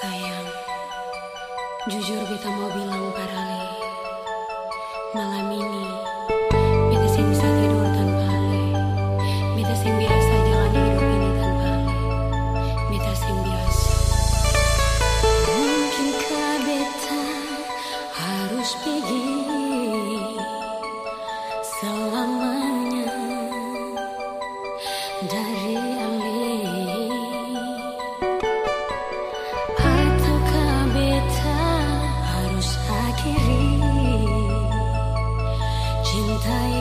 Sayang, jujur kita mau bilang parali, malam ini 是太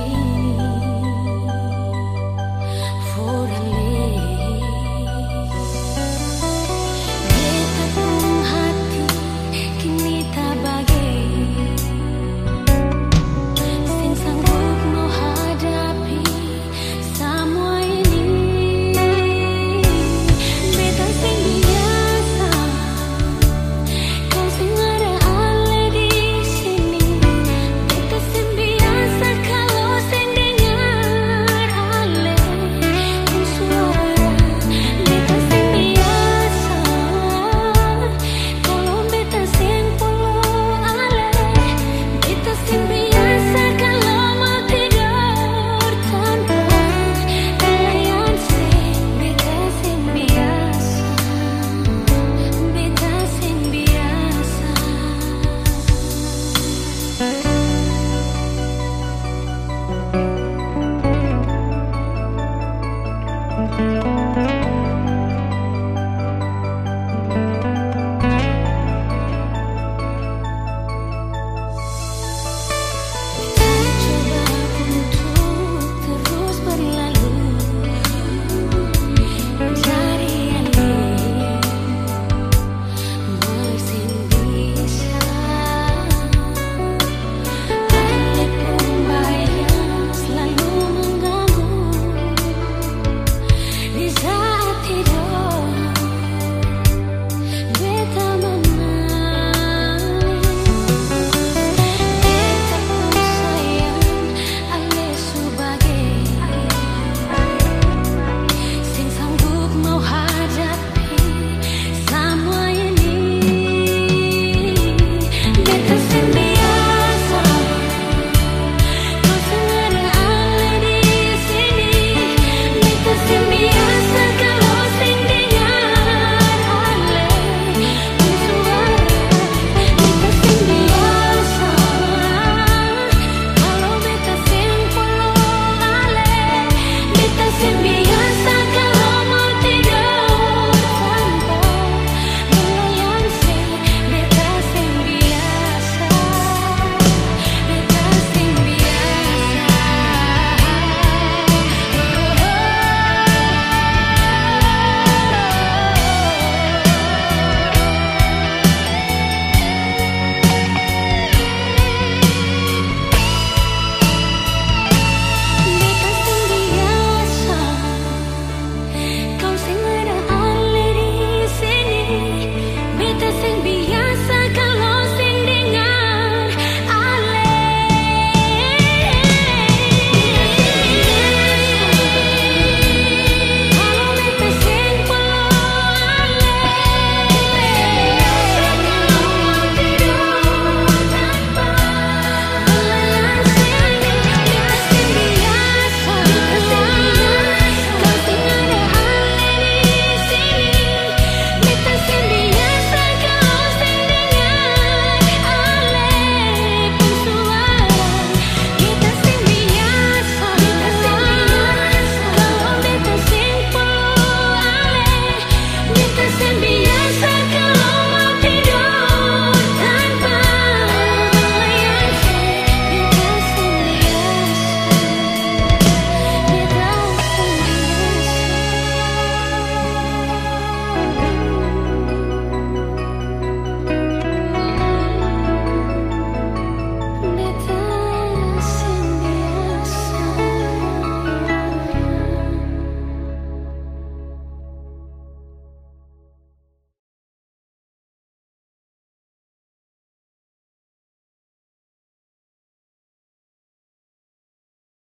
everything